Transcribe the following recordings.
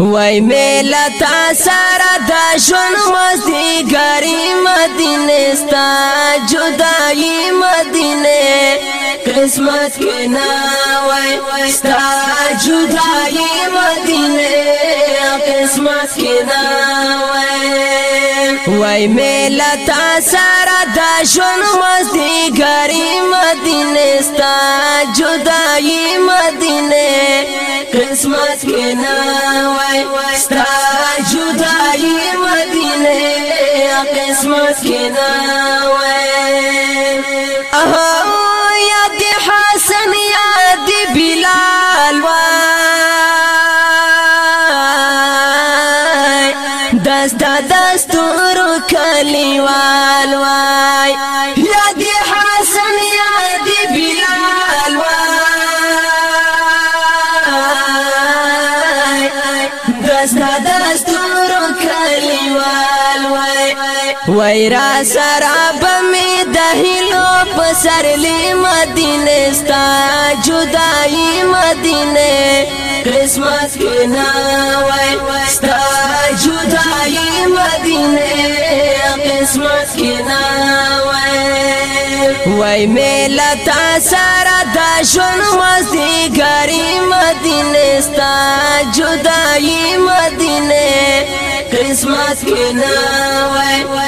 وای میلا تا سارا دا شون مستی گری مدینه ستا جدائی مدینه قسمت کی ناوی ستا جدائی مدینه قسمت کی ناوی وای میلا تا سارا دا شون مستی گری مدینه ستا جدائی مدینه قسمت کې نه وای ستا جدای مدینه قسمت کې نه وای اها یا حسن یاد بلال وای دستا دستور کلی وای یاد ویرا سراب می دهلو پسرلی مدینه ستا جدائی مدینه قسمت کی ناوی ستا جدائی مدینه قسمت کی ناوی وی میلا تا سارا دا جن وزدی گری مدینه ستا جدائی مدینه قسمت کی ناوی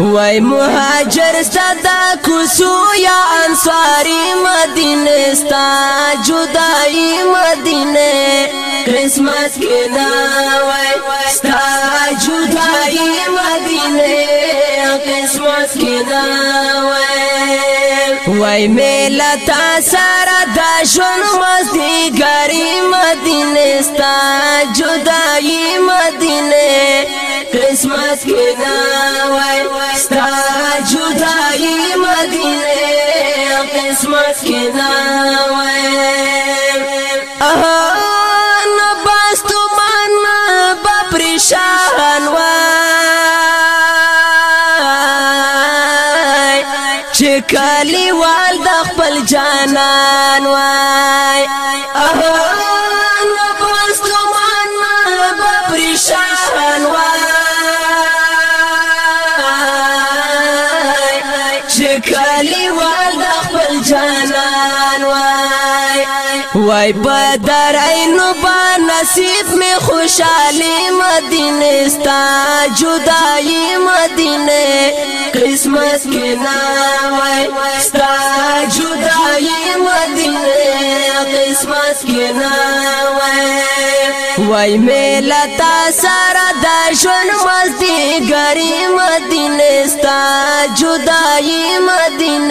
وای مهاجر ستا کوسو یا انصاری مدینه ستا جدائی مدینه کرسمس کې دا وای ستا جدائی مدینه کرسمس کې دا وای وای میلا تا سارا دا شون مستی گری مدینه ستا جدائی مدینه قسمت کی نا وای ستا جدائی مدینه قسمت کی نا وای کلیوال د خپل جانان وای نصیب میں خوشحالی ستا جدائی مدین کردین کرسمس کے نام وای میلا تا سارا درشن مستی گری ستا جدائی مدین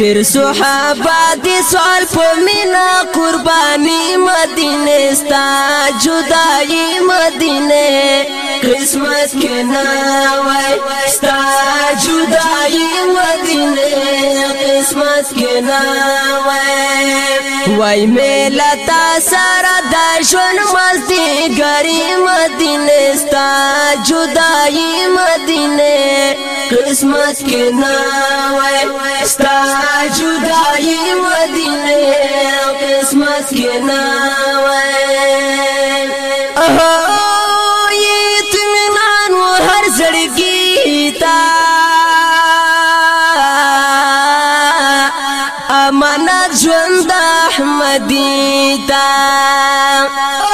دیر صحابہ دی سوال پو مینا قربانی مدینے ستا جدائی مدینے قسمت کے نه ستا جدائی مدینے قسمت کے نه وائی میلا تا سارا دائشون ملتی گری مدینے ستا جدائی مدینے قسمت کې نه وای ستا جدائی مدینه قسمت کې نه وای اوه یتمنان و هر زړګی تا امانت ژوند احمدی تا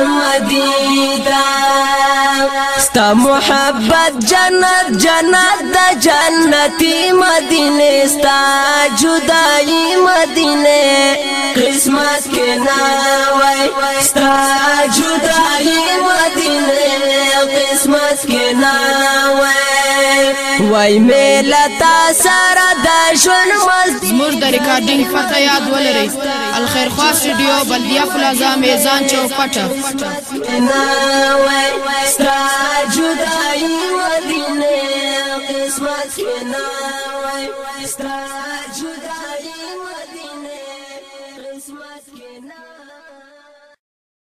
محمدی دا ستا محبت جنت جنت دا جنتی مدینه ستا جدائی مدینه قسمت کے ناوی ستا جدائی مدینه قسمت کے ناوی وای ملتا سره د ژوند مزدي موږ د ریکارډینګ پته یاد ولرئ الخير خوا سټډیو بلدیا پلازا میزان چوک پټه سره جدای ودینه قسمت کې نه وای سره جدای